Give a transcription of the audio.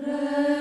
Pray.